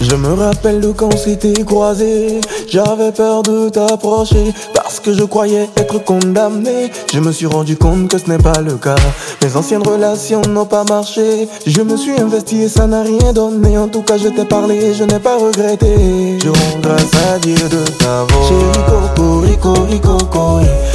Je me rappelle de quand on s'était. J'avais peur de t'approcher parce que je croyais être condamné. Je me suis rendu compte que ce n'est pas le cas. Mes anciennes relations n'ont pas marché. Je me suis investi et ça n'a rien donné. En tout cas, je t'ai parlé et je n'ai pas regretté. Je rends grâce à Dieu de t'avoir. Rico, Rico,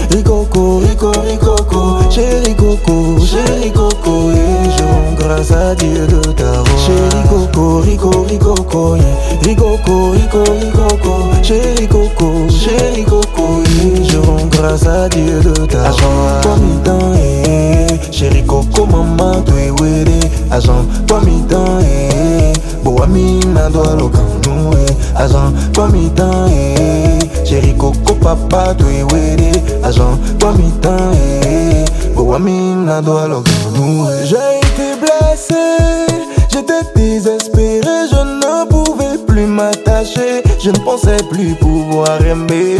Rico Rico, Rico, Rico, Chéri Coco, chéri Coco Je rends grâce à Dieu de t'avoir Chéri Coco, Rico, Rico, Rico Rico, Rico, Rico, chéri Coco, chéri Coco, je rends grâce à Dieu de ta joie. Toi mi dans eh, chéri Coco, maman, tu es wéré. Agent, toi mi dans eh, boa mina doa lo kanu eh. Agent, toi mi dans eh, chéri Coco, papa, es wéré. Agent, toi mi eh, lo kanu J'ai été blessé, j'étais désespéré, je ne pouvais plus m'attacher, je ne pensais plus pouvoir aimer.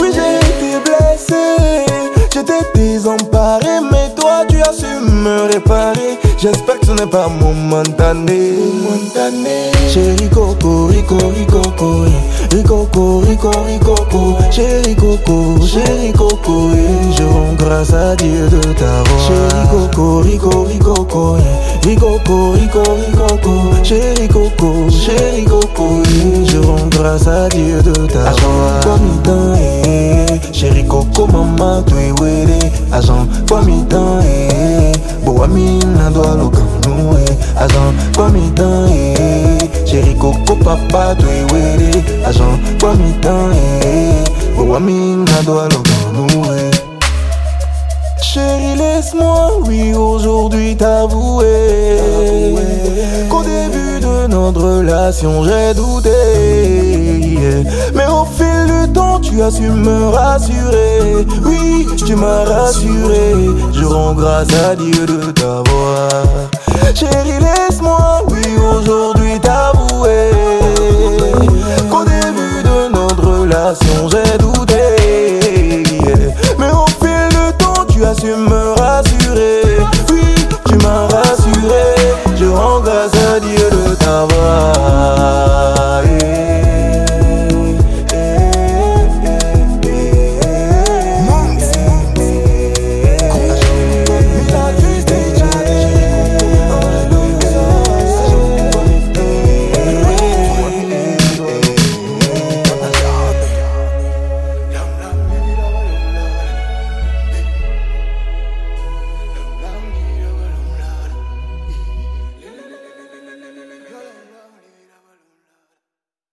Oui, j'ai été blessé, j'étais désemparé, mais toi tu as su me réparer. J'espère que ce n'est pas momentané. momentané. Chéri Coco, Rico, Rico, Rico, Rico, Rico, Rico, Chéri Coco, chéri Coco, je rends grâce à Dieu de t'avoir. Chéri Coco, Rico, Rico, Rico, Rico, Rico, Chéri Coco, chéri Coco, je rends grâce à Dieu de t'avoir. Comme dans chéri Coco, maman, tu es wéré. Agent, comme dans boa mina doa lo kanu Agent, comme dans chéri Coco, papa, tu es wéré. Agent, comme dans Chérie, laisse-moi, oui, aujourd'hui t'avouer qu'au début de notre relation j'ai douté. Mais au fil du temps, tu as su me rassurer. Oui, tu m'as rassuré. Je rends grâce à Dieu de t'avoir. Chérie, laisse-moi, oui, aujourd'hui t'avouer qu'au début de notre relation j'ai douté.